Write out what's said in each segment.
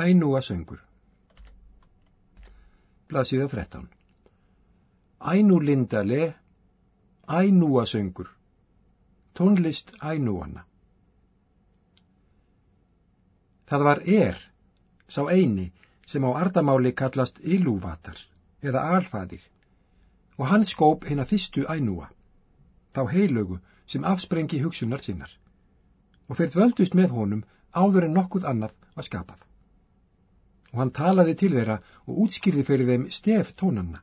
Ænúa söngur Blasiða 13 Ænú lindale, ænúa söngur, tónlist ænúana. Það var er, sá eini, sem á ardamáli kallast Ilúvatar eða Alfadir og hann skóp hérna fyrstu ænúa, þá heilögu sem afsprengi hugsunar sinnar og þeir dvöldust með honum áður en nokkuð annað var skapað. Og hann talaði til þeirra og útskýrði fyrir þeim stef tónanna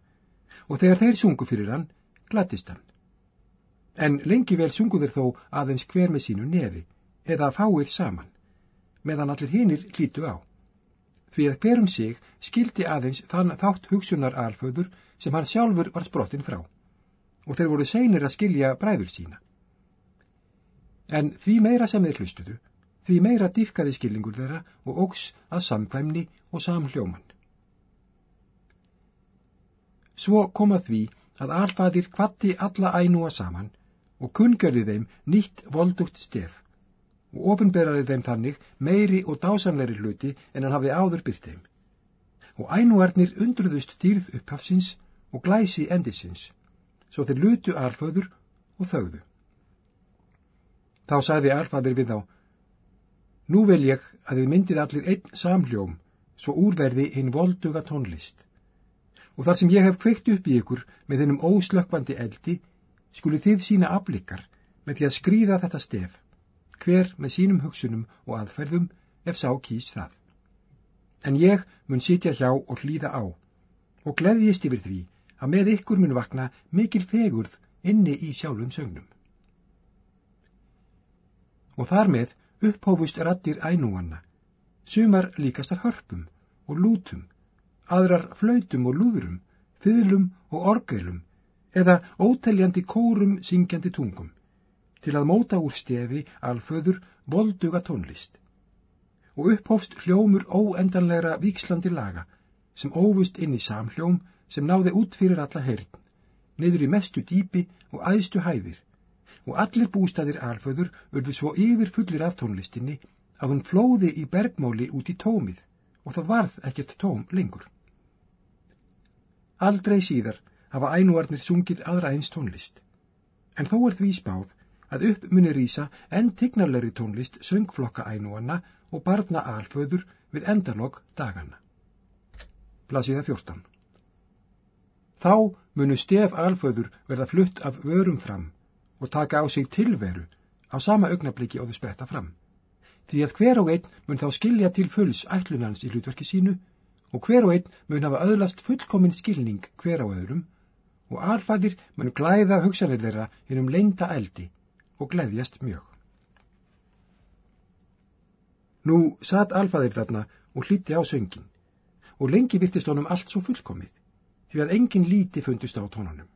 og þegar þeir sungu fyrir hann, glattist hann. En lengi vel sungu þeir þó aðeins hver með sínu nefi eða fáir saman, meðan allir hinnir hlítu á. Því að hverum sig skildi aðeins þann þátt hugsunar alföður sem hann sjálfur var sprottin frá og þeir voru seinir að skilja bræður sína. En því meira sem þeir hlustuðu, því meira dýfkaði skilningur þeirra og ógs að samkvæmni og samhljóman. Svo kom að því að alfaðir kvatti alla ænúa saman og kungjörði þeim nýtt voldugt stef og ofinberaði þeim þannig meiri og dásamleiri hluti en hann hafði áður byrt þeim. Og ænúarnir undruðust dýrð upphafsins og glæsi endisins, svo þeir lutu alföður og þögðu. Þá sagði alfaðir við þá, Nú vil ég að þið myndið allir einn samhljóm, svo úrverði hinn volduga tónlist. Og þar sem ég hef kveikt upp í ykkur með hennum óslökkvandi eldi, skuli þið sína aflikar með því að skrýða þetta stef, hver með sínum hugsunum og aðferðum ef sá kýst það. En ég mun sitja hjá og hlýða á, og gleðjist yfir því að með ykkur mun vakna mikil fegurð inni í sjálfum sögnum. Og þar með upphófust rattir ænúanna, sumar líkastar hörpum og lútum, aðrar flautum og lúðurum, fyðlum og orgelum eða óteljandi kórum syngjandi tungum, til að móta úr stefi alföður volduga tónlist. Og upphófst hljómur óendanlegra vikslandi laga, sem óvust inn í samhljóm sem náði út fyrir alla heyrn, niður í mestu dýpi og æðstu hæðir, og allir bústaðir alföður urðu svo yfir fullir af tónlistinni að hún flóði í bergmáli út í tómið og það varð ekkert tóm lengur. Aldrei síðar hafa ænuarnir sungið aðra eins tónlist, en þó er því spáð að upp muni rýsa enn tignarleiri tónlist söngflokka ænuanna og barna alföður við endalog dagana. Blasiða 14 Þá munu stef alföður verða flutt af vörum fram og taka á sig tilveru á sama augnabliki og þau spretta fram. Því að hver og einn mun þá skilja til fulls ætlunans í hlutverki sínu og hver og einn mun hafa öðlast fullkominn skilning hver á öðrum og alfæðir mun glæða hugsanir þeirra hennum leinda eldi og gleðjast mjög. Nú satt alfæðir þarna og hlíti á söngin og lengi virtist honum allt svo fullkomið því að engin líti fundust á tónunum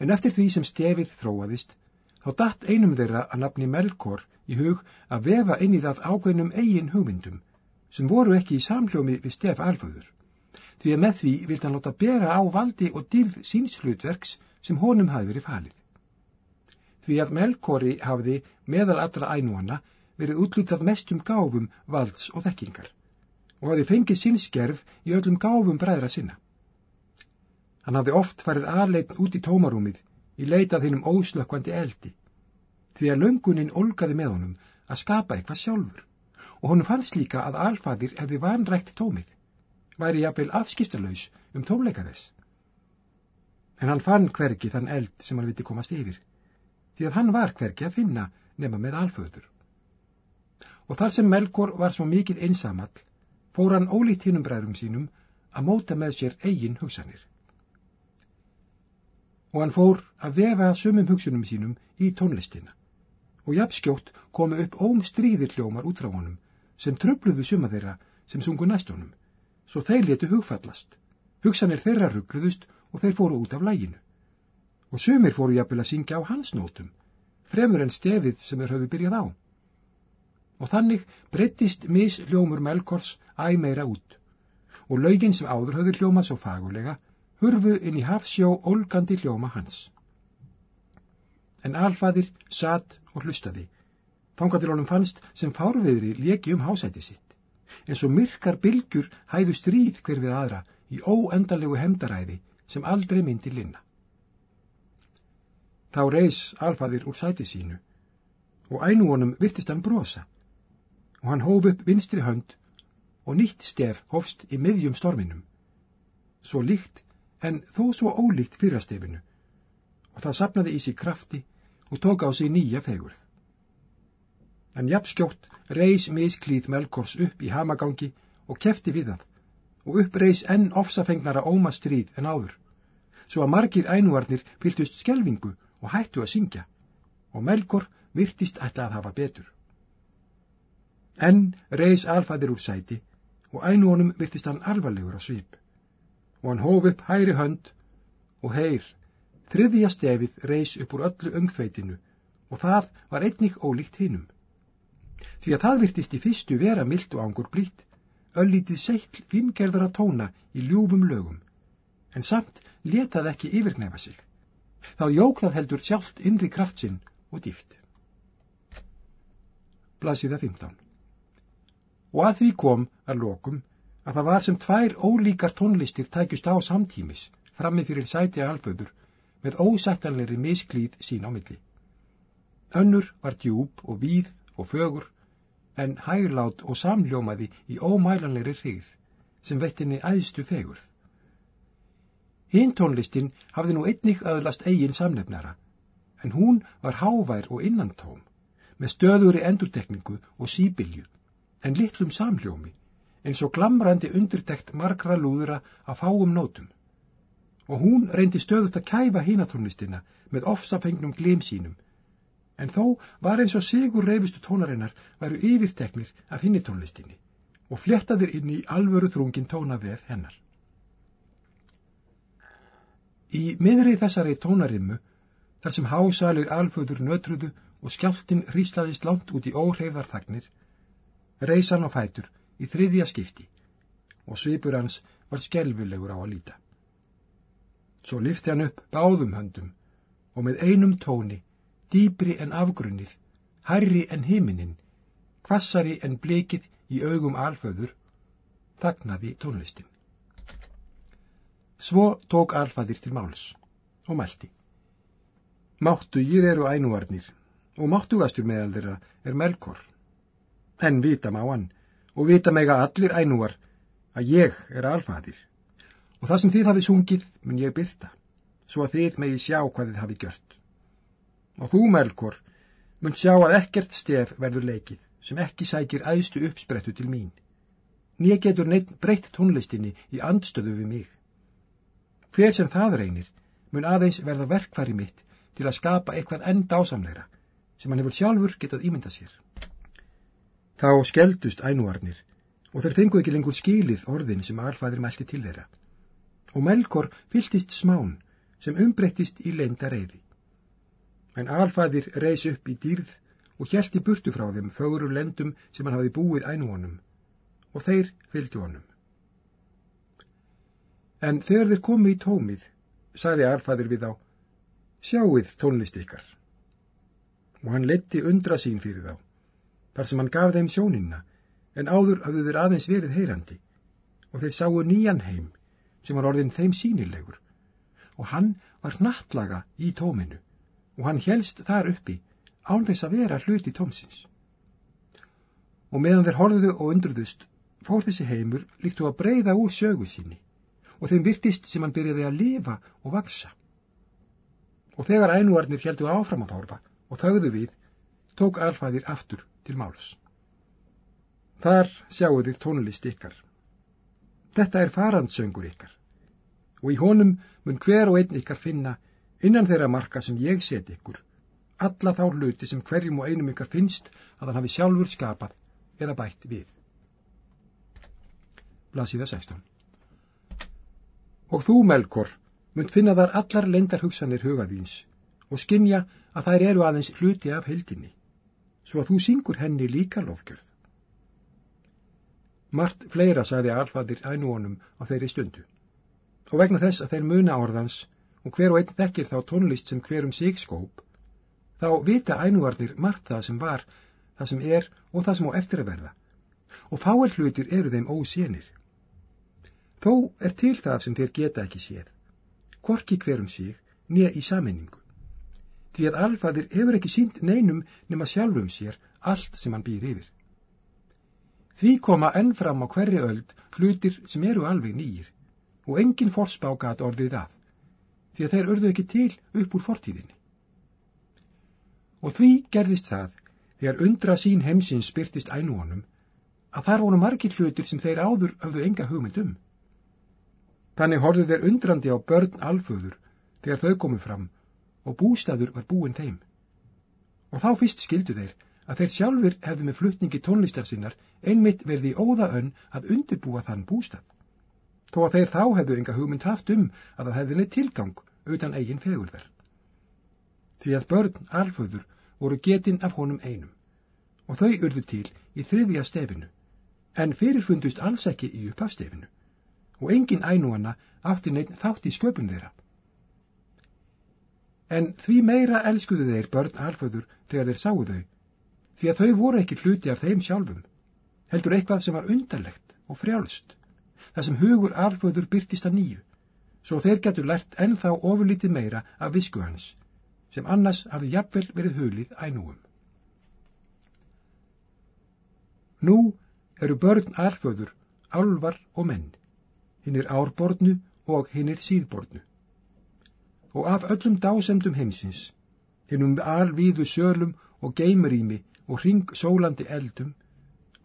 en eftir því sem stefið þróaðist, þá datt einum þeirra að nafni Melkor í hug að vefa inn í það ákveðnum eigin hugmyndum, sem voru ekki í samhljómi við stef alföður, því að með því vilt hann láta bera á valdi og dýrð síns hlutverks sem honum hafi verið falið. Því að Melkori hafði meðal allra ænúana verið útlutað mestum gáfum valds og þekkingar og hafi fengið sínskerf í öllum gáfum bræðra sinna. Hann hafði oft farið aðleitn út í tómarúmið í leitað hinnum óslökkvandi eldi, því að löngunin olgaði með honum að skapa eitthvað sjálfur. Og honum fannst líka að alfaðir hefði vanrækt tómið, væri jafnvel afskiptalauðs um tómleika þess. En hann fann hverki þann eld sem hann viti komast yfir, því að hann var hverki að finna nema með alföður. Og þar sem Melkor var svo mikið einsamall, fór hann ólíkt hinnum bræðrum sínum að móta með sér eigin hugsanir og hann fór að vefa sumum hugsunum sínum í tónlistina. Og jafnskjótt komu upp ómstríðir hljómar út frá honum sem tröfluðu suma þeirra sem sungu næstunum svo þeir letu hugfallast. Hugsanir þeirra ruggluðust og þeir fóru út af læginu og sumir fóru jafnvel að syngja á hans nótum fremur en stefið sem þeir höfðu byrjað á. Og þannig breyttist mis hljómur Melkors æg meira út. Og laugin sem áður höfðu hljómað svo fagulega hurfu inn í hafsjó ólgandi hljóma hans. En alfaðir satt og hlustaði, fangatil honum fannst sem fárviðri leki um hásæti sitt, eins og myrkar bylgjur hæðu stríð hver við aðra í óendalegu hemdaræði sem aldrei myndi linna. Þá reys alfaðir úr sæti sínu og ænúonum virtist hann brosa og hann hóf upp vinstri hönd og nýtt stef hófst í miðjum storminum. Svo líkt en þó svo ólíkt fyrrastefinu og það sapnaði í sig krafti og tók á sig nýja fegurð. En jafnskjótt reys misklíð Melkors upp í hamagangi og kefti við það. Og upp reys enn ofsafengnara ómastríð en áður, svo að margir ænuarnir fyltust skelvingu og hættu að syngja. Og Melkor virtist ætla að hafa betur. Enn reys alfæðir úr sæti og ænuonum virtist hann alvarlegur á svip og hann hóf upp hæri hönd og heyr, þriðja stefið reys upp úr öllu öngþveitinu og það var einnig ólíkt hinnum því að það virtist í fyrstu vera mild og ángur blít, öllítið seitt fingerðara tóna í ljúfum lögum, en samt letað ekki yfirknefa sig. Þá jók það heldur sjálft innri kraftsinn og dýft. Blasiða 15 Og að því kom að lokum að það var sem tvær ólíkar tónlistir tækjust á samtímis frammi fyrir sæti alföður með ósættanleiri misklíð sín á milli. Önnur var djúb og víð og fögur en hæglát og samljómaði í ómælanleiri hrigð sem vettinni æðstu fegurð. Hinn tónlistin hafði nú einnig öðlast eigin samlefnara, en hún var hávær og innantóm, með stöðuri endurtekningu og síbilju, en litlum samljómi, eins og glamrandi undurdekt margra lúðura að fáum nótum. Og hún reyndi stöðut að kæfa hínatónlistina með ofsafengnum glim sínum, en þó var eins og sigur reyfistu tónarinnar væru yfirteknir af hinni tónlistinni og flettaðir inn í alvöru þrungin tónavef hennar. Í miðri þessari tónarimmu, þar sem hásalir alföður nötruðu og skjáltin hríslaðist langt út í óhreyðar þagnir, reysan á fætur í þriðja skipti og svipur hans var skelvilegur á að líta. Svo lifti hann upp báðum höndum og með einum tóni dýbri en afgrunnið, hærri en himinin, kvassari en blikið í augum alföður, þagnaði tónlistin. Svo tók alfæðir til máls og mælti. Máttugir eru ænuvarnir og máttugastur meðal þeirra er melkor. En vita má hann og vita mega allir ænuvar að ég er alfæðir og það sem þið hafið sungið mun ég byrta, svo að þið megi sjá hvað þið hafið gjört og þú, Melkor, mun sjá að ekkert stef verður leikið sem ekki sækir æðstu uppsprettu til mín. Nýja getur neitt breytt tónlistinni í andstöðu við mig. Hver sem það reynir mun aðeins verða verkfæri mitt til að skapa eitthvað enda ásamleira sem hann hefur sjálfur getað ímynda sér. Þá skeldust ænuarnir og þeir fengu ekki lengur skilið orðin sem alfæðir mælti til þeirra. Og Melkor fyltist smán sem umbreyttist í leinda reyði en alfæðir reys upp í dýrð og hjælti burtu frá þeim fögurum lendum sem hann hafi búið ænu honum, og þeir fylgdi honum. En þegar þeir komi í tómið, sagði alfæðir við á, sjáuð tónlist ykkar. Og hann letti undra sín fyrir þá, þar sem hann gaf þeim sjóninna, en áður hafðu þeir aðeins verið heyrandi, og þeir sáu nýjan heim, sem var orðin þeim sínilegur, og hann var nattlaga í tóminu og hann helst þar uppi án þess að vera hluti tómsins. Og meðan þeir horfðu og undruðust fór þessi heimur líkt og að breyða úr sögu síni og þeim virtist sem hann byrjaði að lifa og vaksa. Og þegar ænuarnir heldu áfram að horfa og þauðu við, tók alfæðir aftur til máls. Þar sjáu þið tónlist ykkar. Þetta er farandsöngur ykkar og í honum mun hver og einn ykkar finna innan þeirra marka sem ég set ykkur, alla þá hluti sem hverjum og einum ykkar finnst að hann hafi sjálfur skapað eða bætt við. Blasiða 16 Og þú, Melkor, munt finna þar allar lendarhugsanir hugaðíns og skinja að þær eru aðeins hluti af heldinni, svo að þú syngur henni líka lofgjörð. Mart fleira sagði alfadir ænúonum á þeirri stundu, og vegna þess að þeir muna orðans og hver og einn þekkir þá tónlist sem hver um sig skóp, þá vita ænuvarnir margt það sem var, það sem er og það sem á eftir að verða, og fáir hlutir eru þeim ósénir. Þó er til það sem þeir geta ekki séð, korki hverum sig nýja í saminningu. Því að alfaðir hefur ekki sínt neinum nema sjálfum sér allt sem hann býr yfir. Því koma ennfram á hverri öld hlutir sem eru alveg nýjir og engin forspákat orðið að, því að þeir örðu ekki til upp úr fortíðinni. Og því gerðist það, þegar undra sín heimsins spyrtist ænúanum, að þar voru margir hlutir sem þeir áður hafðu enga hugmynd um. Þannig horfðu þeir undrandi á börn alföður þegar þau komu fram og bústaður var búin þeim. Og þá fyrst skildu þeir að þeir sjálfur hefðu með flutningi tónlistar sinnar einmitt verði óðaönn að undirbúa þann bústað. Þó að þeir þá hefðu enga hugmynd haft um að það hefði neitt tilgang utan eigin fegurðar. Því að börn alföður voru getinn af honum einum og þau urðu til í þriðja stefinu en fyrirfundust alls ekki í upphafstefinu og engin ænúana átti neitt þátt í sköpun þeirra. En því meira elskuðu þeir börn alföður þegar þeir sáu þau, því að þau voru ekki hluti af þeim sjálfum, heldur eitthvað sem var undarlegt og frjálst, það sem hugur alföður byrtist að nýju, svo þeir getur lært ennþá ofurlítið meira af visku hans, sem annars hafi jafnvel verið huglið ænúum. Nú eru börn alföður, álvar og menn hinnir árbornu og hinnir síðbornu. Og af öllum dásemdum heimsins, hinnum alvíðu sölum og geimurími og hring sólandi eldum,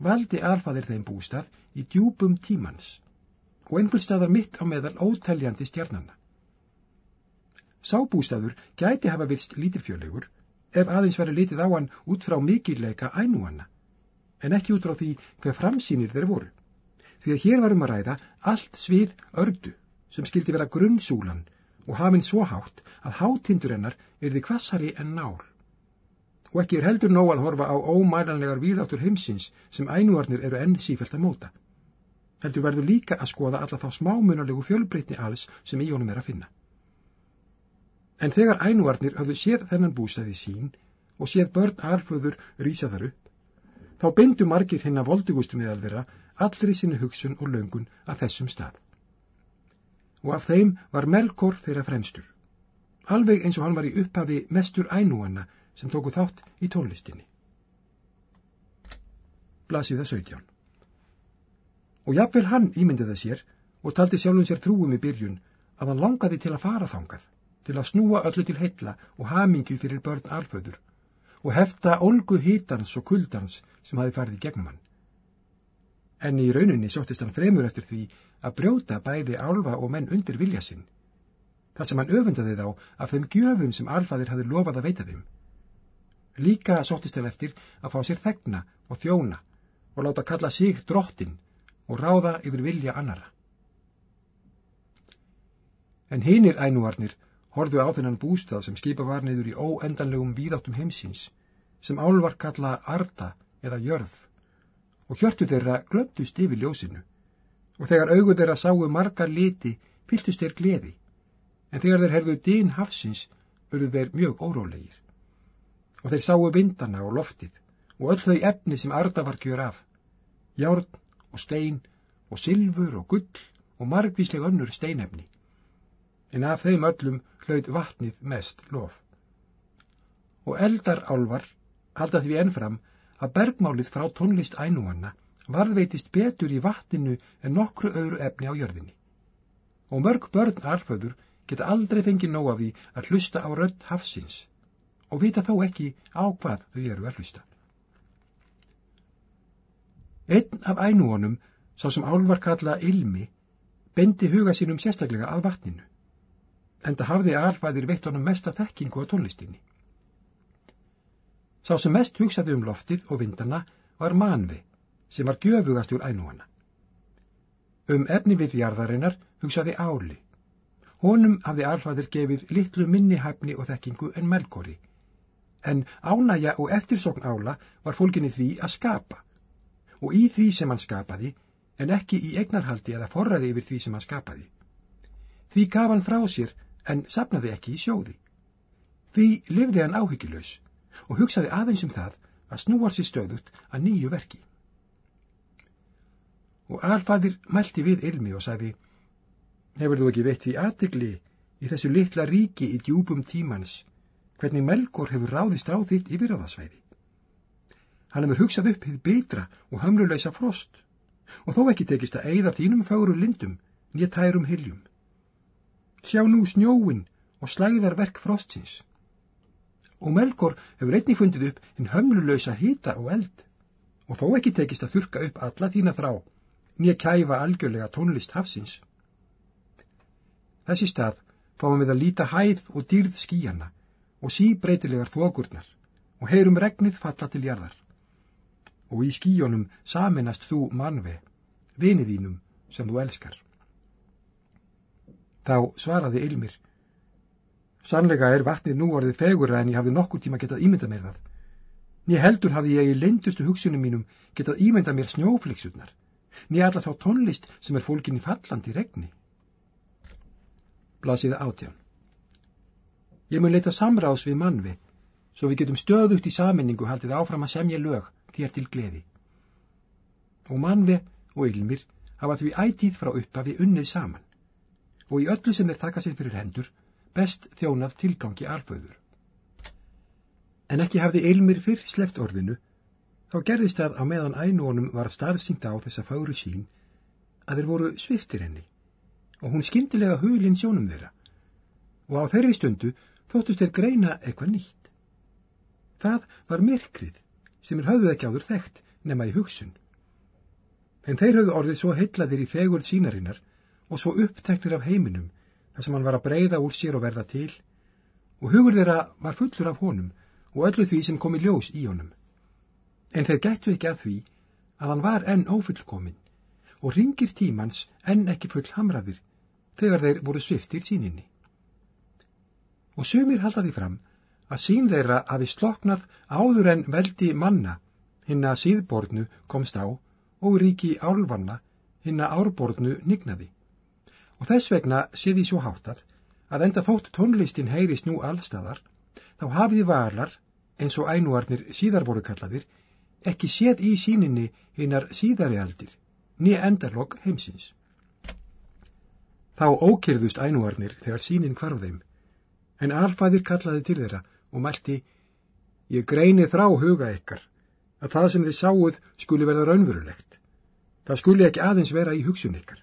valdi alfaðir þeim bústað í djúpum tímans og einhverstaðar mitt á meðal óteljandi stjarnanna. Sábústaður gæti hafa vilst lítilfjölegur ef aðeins veri litið á hann út frá mikilleika ænúanna, en ekki út frá því hver framsýnir þeir voru því að hér varum að ræða allt svið ördu sem skildi vera grunnsúlan og hafinn svo hátt að hátindur hennar erði kvassari en nál. Og ekki er heldur nóg að horfa á ómælanlegar víðáttur heimsins sem ænuarnir eru enn sífælt að móta. Heldur verður líka að skoða alla þá smámunarlegu fjölbreytni alls sem í honum er að finna. En þegar ænuarnir hafðu séð þennan bústaði sín og séð börn alföður rýsa þar upp, þá bindu margir hinn að voldugustu meðal þeirra allri sinni hugsun og löngun að þessum stað. Og af þeim var Melkor þeirra fremstur, alveg eins og hann var í upphafi mestur ænúanna sem tóku þátt í tónlistinni. Blasiða 17 Og jafnvel hann ímyndiði sér og taldi sjálfum sér trúum í byrjun að hann langaði til að fara þangað, til að snúa öllu til heilla og hamingju fyrir börn alföður og hefta olgu hítans og kuldans sem hafi farið gegnum hann en í rauninni sóttist hann fremur eftir því að brjóta bæði álfa og menn undir vilja sinn, þar sem hann öfundaði þá af þeim gjöfum sem alfaðir hafi lofað að veita þeim. Líka sóttist hann eftir að fá sér þegna og þjóna og láta kalla sig drottin og ráða yfir vilja annara. En hinnir ænúarnir horðu á þennan bústað sem skipa var neyður í óendanlegum víðáttum heimsins, sem álvar kalla arda eða jörð og hjörtu þeirra glöndust yfir ljósinu og þegar augu þeirra sáu margar liti fyltust þeir gleði. En þegar þeir herðu dýn hafsins verðu þeir mjög órólegir. Og þeir sáu vindana og loftið og öll þau efni sem arda var kjör af. Járn og stein og silfur og gull og margvísleg önnur steinefni. En af þeim öllum hlaut vatnið mest lof. Og eldarálvar halda því ennfram að bergmálið frá tónlist ænúanna varðveitist betur í vatninu en nokkru öðru efni á jörðinni. Og mörg börn alföður geta aldrei fengið nóg af því að hlusta á rödd hafsins og vita þó ekki á hvað þau eru að hlusta. Einn af ænúanum, sá sem álvar kalla ilmi, bendi huga sínum sérstaklega að vatninu, en það hafði alfæðir veitt honum mesta þekkingu á tónlistinni. Sá sem mest hugsaði um loftið og vindana var manvi, sem var gjöfugast úr ænúana. Um efni við jarðarinnar hugsaði áli. Honum hafði alfaðir gefið litlu minni hæfni og þekkingu en melkori, en ánæja og eftirsokn ála var fólkinni því að skapa, og í því sem hann skapaði, en ekki í eignarhaldi eða forraði yfir því sem hann skapaði. Því gaf hann frá sér, en sapnaði ekki í sjóði. Því lifði hann áhyggjulegs og hugsaði aðeins um það að snúar sér stöðut að nýju verki. Og alfadir mælti við ilmi og sagði, hefur þú ekki veitt því aðtegli í þessu litla ríki í djúbum tímans, hvernig Melkor hefur ráðist á þitt yfirraðasvæði. Hann hefur hugsað upp hið betra og hamluleisa frost, og þó ekki tekist að eigða þínum fáru lindum, nýja tærum hiljum. Sjá nú snjóin og slæðar verk frostsins. Og Melkor hefur einnig fundið upp hinn hömlulösa hýta og eld, og þó ekki tekist að þurka upp alla þína þrá, nýja kæfa algjörlega tónlist hafsins. Þessi stað fáum við að líta hæð og dýrð skíjana og síbreytilegar þokurnar og heyrum regnið falla til jarðar. Og í skíjónum saminast þú mannve, viniðínum sem þú elskar. Þá svaraði Ilmir, Sannlega er vatnið nú orðið fegurra en ég hafði nokkur tíma getað ímyndað mér það. Mér heldur hafði ég í leindustu hugsunum mínum getað ímyndað mér snjóflixurnar nýja alla þá tónlist sem er fólkin í fallandi regni. Blasiða átján. Ég mun leita samráðs við mannvi, svo við getum stöðugt í saminningu haldið áfram að semja lög þér til gleði. Og mannvi og ylmir hafa því ætíð frá uppafi unnið saman, og í öllu sem þeir taka sér fyrir hendur, best þjónað tilgangi alföður. En ekki hafði ylmir fyrr sleft orðinu, Þá gerðist það á meðan ænónum var starfsýnt á þessa fáru sín að þeir voru sviftir henni og hún skyndilega hulinn sjónum þeirra og á þeirri stundu þóttust þeir greina eitthvað nýtt. Það var myrkrið sem er höfðuð ekki áður þekkt nema í hugsun. En þeir höfðu orðið svo heitlaðir í fegurð sínarinnar og svo uppteknir af heiminum þar sem hann var að breyða úr sér og verða til og hugur þeirra var fullur af honum og öllu því sem kom í ljós í honum. En þeir gættu ekki að því að hann var enn ófullkomin og ringir tímans enn ekki full hamraðir þegar þeir voru sviftir síninni. Og sumir haldaði fram að sín þeirra hafi sloknað áður en veldi manna hinn að síðborðnu komst á og ríki álvanna hinn að árborðnu nignaði. Og þess vegna siði svo háttað að enda þótt tónlistin heyrist nú allstaðar, þá hafiði varlar, eins og ænuarnir síðar voru kallaðir, ekki séð í síninni hinnar síðari aldir, nýja endarlokk heimsins. Þá ókyrðust ænuarnir þegar sínin hvarf þeim, en alfæðir kallaði til þeirra og mælti, ég greini þrá huga ykkar, að það sem þið sáuð skuli verða raunverulegt. Það skuli ekki aðeins vera í hugsun ykkar,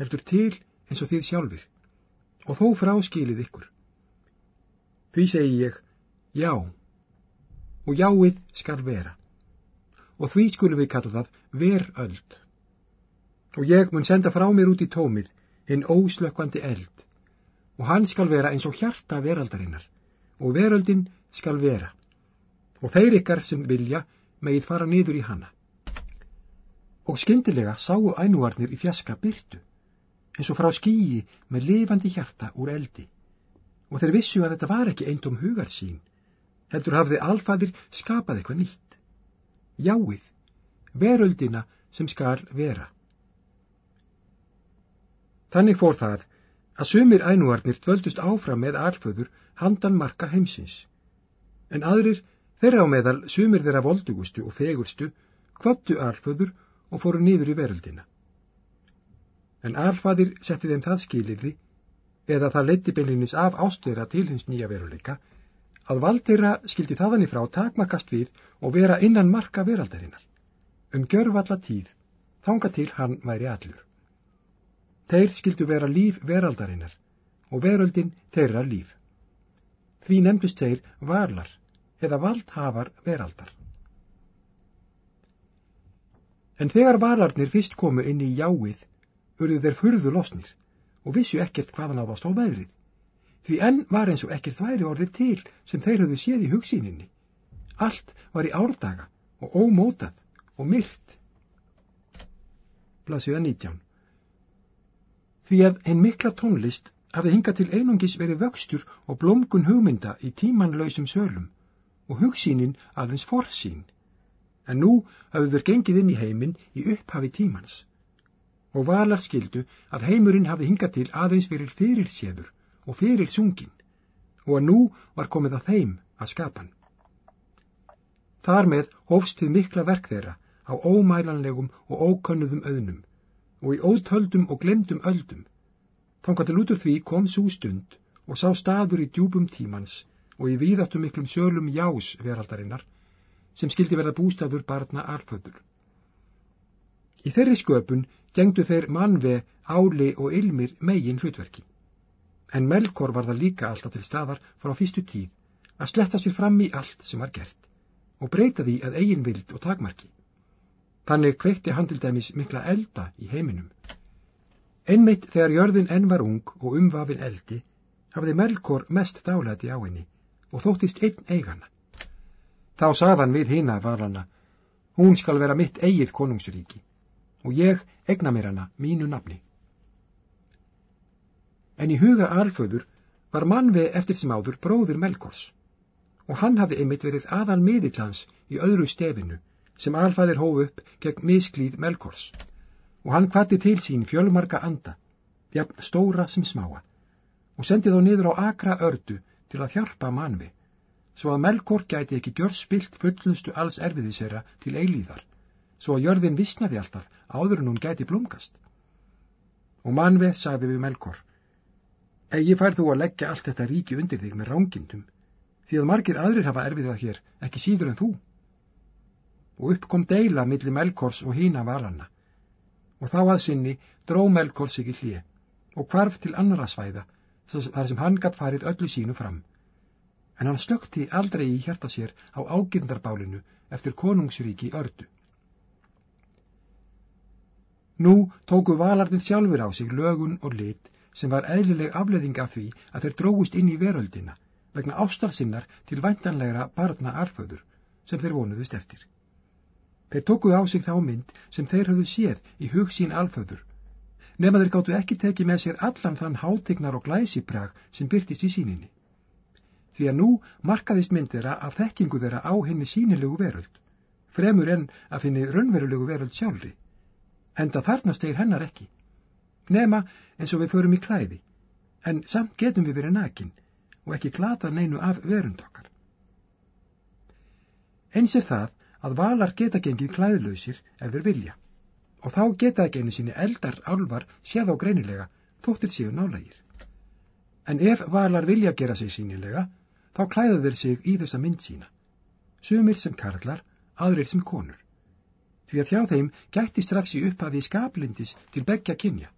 heldur til eins og þið sjálfur, og þó fráskilið ykkur. Því segi ég, já, og jáið skal vera og því skulum við kalla það veröld. Og ég mun senda frá mér út í tómið hinn óslökkvandi eld. Og hann skal vera eins og hjarta veraldarinnar. Og veröldin skal vera. Og þeir ykkar sem vilja megið fara niður í hanna. Og skyndilega sáu ænuarnir í fjaska byrtu eins og frá skýi með lifandi hjarta úr eldi. Og þeir vissu að þetta var ekki eindum hugar sín heldur hafði alfaðir skapað eitthvað nýtt jáið, veröldina sem skal vera. Þannig fór það að sumir ænuarnir tvöldust áfram með alföður handan marka heimsins, en aðrir þeirra á meðal sumir þeirra voldugustu og fegurstu kvöttu alföður og fóru nýður í veröldina. En alfaðir setti þeim það skilirði, eða það leiti beinlinnins af ástöðra til hins nýja veruleika, að vald þeirra skildi þaðan í frá takmakast við og vera innan marka veraldarinnar, um gjörfalla tíð, þanga til hann væri allur. Þeir skildu vera líf veraldarinnar og veröldin þeirra líf. Því nefndust þeir varlar eða valdhafar veraldar. En þegar varlarnir fyrst komu inn í jáið, urðu þeir furðu losnir og vissu ekkert hvaðan á það stóð veðrið því enn var eins og ekkert væri orðið til sem þeir höfðu séð í hugsíninni. Allt var í árdaga og ómótað og myrt. Blasiða 19 Því að einn mikla tónlist hafði hingað til einungis verið vöxtur og blómgun hugmynda í tímanlausum sölum og hugsínin aðeins forsín. En nú hafðu þeir gengið inn í heiminn í upphafi tímans. Og valar skildu að heimurinn hafði hingað til aðeins verið fyrirséður og fyrir sungin og að nú var komið að þeim að skapan. Þar með hófst þið mikla verk þeirra á ómælanlegum og ókönnuðum auðnum og í ótöldum og glemdum öldum. Þannig að lútur því kom svo stund og sá staður í djúbum tímans og í víðáttum miklum sjölum jás veraldarinnar sem skildi verða bústaður barna arföður. Í þeirri sköpun gengdu þeir mannve, áli og ilmir megin hlutverki. En Melkor var það líka alltaf til staðar frá fyrstu tíð að sletta sér fram í allt sem var gert og breyta því að eigin vild og takmarki. Þannig kveitti hann til dæmis mikla elda í heiminum. Einmitt þegar jörðin enn var ung og umvafin eldi hafði Melkor mest dálæti á henni og þóttist einn eigana. Þá sagðan við hina varana, hún skal vera mitt eigið konungsríki og ég egna mér hana mínu nafni. En í huga alföður var mannvið eftir sem áður bróður Melkors og hann hafði einmitt verið aðal miðillans í öðru stefinu sem alfæðir hóf upp gegn misklíð Melkors og hann kvatti til sín fjölmarka anda, jafn stóra sem smáa og sendi þá niður á akra ördu til að hjálpa mannvi svo að Melkor gæti ekki gjör spilt fullnustu alls erfiðisera til eilíðar svo að jörðin vissnaði alltaf áður en hún gæti blómkast. Og mannvið sagði við Melkor, Egi fær þú að leggja allt þetta ríki undir þig með rángindum, því að margir aðrir hafa erfiðað hér, ekki síður en þú. Og upp kom deila millir Melkors og hína varanna, og þá að sinni dró Melkor sig í hlið og kvarf til annara svæða, þar sem hann gatt farið öllu sínu fram. En hann stökti aldrei í hjarta sér á ágirndarbálinu eftir konungsríki ördu. Nú tóku valarnir sjálfur á sig lögun og lit sem var eðlileg afleðing af því að þeir drógust inn í veröldina vegna ástarsinnar til væntanlegra barna arföður sem þeir vonuðust eftir. Þeir tóku á sig þá mynd sem þeir höfðu séð í hug sín alföður, nema þeir gáttu ekki tekið með sér allan þann hátegnar og glæsiprag sem byrtist í síninni. Því að nú markaðist mynd þeirra af þekkingu þeirra á henni sínilegu veröld, fremur en að finni raunverulegu veröld sjálfri enda þarnast þeir hennar ekki. Nema eins og við förum í klæði, en samt getum við verið nakin og ekki glata neinu af verund okkar. Eins er það að valar geta gengið klæðlausir ef þeir vilja. Og þá geta ekki einu síni eldar álvar séð á greinilega þóttir séu nálægir. En ef valar vilja gera sig sínilega, þá klæða þeir sig í þessa mynd sína, sumir sem karlar, aðrir sem konur. Því að hjá þeim gætti strax í upphafi skaplindis til begja kynja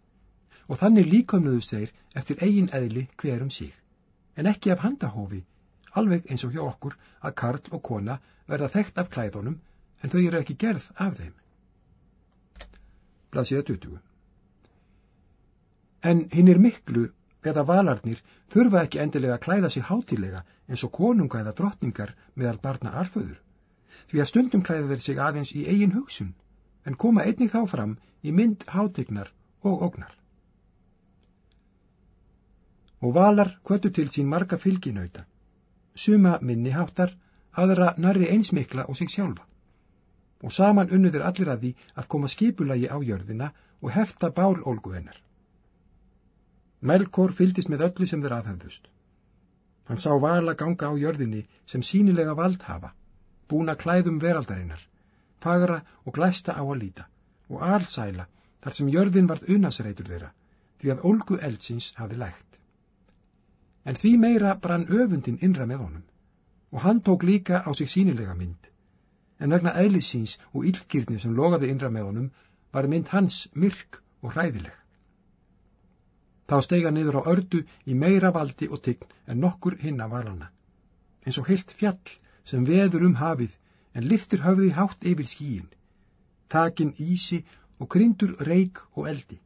og þannig líkomnuðust þeir eftir eigin eðli hverum síg, en ekki af handahófi, alveg eins og hjá okkur að karl og kona verða þekkt af klæðunum en þau eru ekki gerð af þeim. Blaðsíða 20 En hinn er miklu eða valarnir þurfa ekki endilega að klæða sig hátilega eins og konunga eða drottningar meðal barna arföður því að stundum klæða þeir sig aðeins í eigin hugsun, en koma einnig þá fram í mynd hátegnar og ognar. Og valar kvötu til sín marga fylginauta, suma minni háttar, aðra narri einsmikla og sig sjálfa. Og saman unnuður allir að því að koma skipulagi á jörðina og hefta bálólgu hennar. Melkor fyldist með öllu sem þeir aðhafðust. Hann sá vala ganga á jörðinni sem sínilega vald hafa búna klæðum veraldarinnar, fagra og glæsta á að líta og allsæla þar sem jörðin varð unasreitur þeirra því að olgu eldsins hafi lægt. En því meira brann öfundin innra með honum og hann tók líka á sig sínilega mynd en vegna eðlisins og yllgirni sem logaði innra með honum var mynd hans myrk og hræðileg. Þá steiga niður á ördu í meira valdi og tign en nokkur hinna varlana, eins og heilt fjall sem veður um hafið en liftir höfði hátt yfir skíin, takin ísi og kryndur reik og eldi.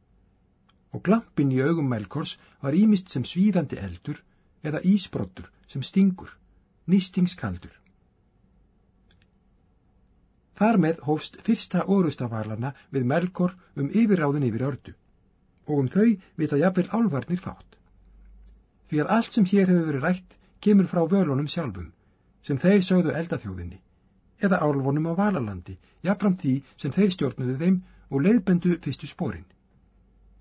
Og glampin í augum Melkors var ímist sem svíðandi eldur eða ísbrottur sem stingur, nýstingskaldur. Þar með hófst fyrsta orustavarlana við Melkor um yfirráðin yfir ördu og um þau vita jafnvel álvarnir fátt. Því að allt sem hér hefur verið rætt kemur frá völunum sjálfum sem þeir sögðu eldaþjóðinni, eða álvonum á Valalandi, jafnfram því sem þeir stjórnuðu þeim og leiðbendu fyrstu spórin.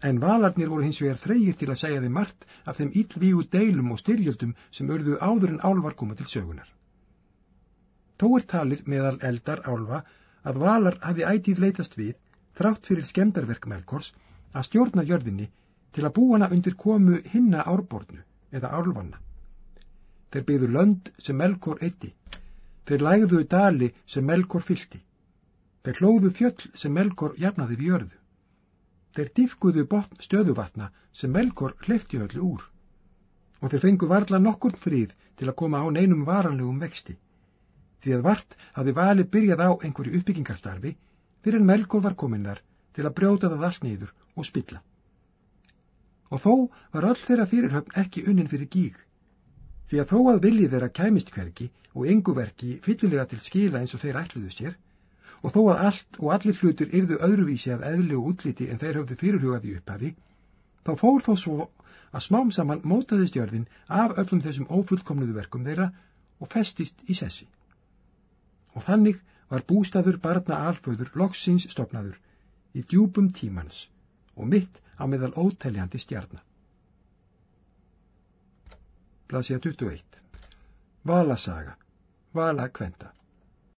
En valarnir voru hins vegar þreyir til að segja þeim margt af þeim íllvíu deilum og styrjöldum sem örðu áður en álvar koma til sögunar. Tó er talir meðal eldar álva að valar hafi ætið leitast við þrátt fyrir skemdarverk Melkors, að stjórna jörðinni til að búana undir komu hinna árbornu eða árlvanna. Þeir byggðu lönd sem Melkor eitti. Þeir lægðu dali sem Melkor fylti. Þeir hlóðu fjöll sem Melkor jafnaði við jörðu. Þeir dýfkuðu botn stöðuvatna sem Melkor hleyfti öllu úr. Og þeir fengu varla nokkur frið til að koma á neinum varanlegum vexti. Því að vart hafði vali byrjað á einhverju uppbyggingarstarfi fyrir en Melkor var komin þar til að brjóta það allt niður og spilla. Og þó var öll þeirra fyrirhöfn ekki unnin fyrir gíg. Því að þó að viljið þeirra kæmist hverki og ynguverki fyllilega til skila eins og þeir ætluðu sér, og þó að allt og allir hlutir yrðu öðruvísi að eðli og útliti en þeir höfðu fyrirhugaði upphafi, þá fór þó svo að smám saman mótaði stjörðin af öllum þessum ófullkomnuðu verkum þeirra og festist í sessi. Og þannig var bústaður barna alföður loksins stopnaður í djúpum tímans og mitt á meðal óteljandi stjarnar. Blasja 21 Valasaga Vala Kventa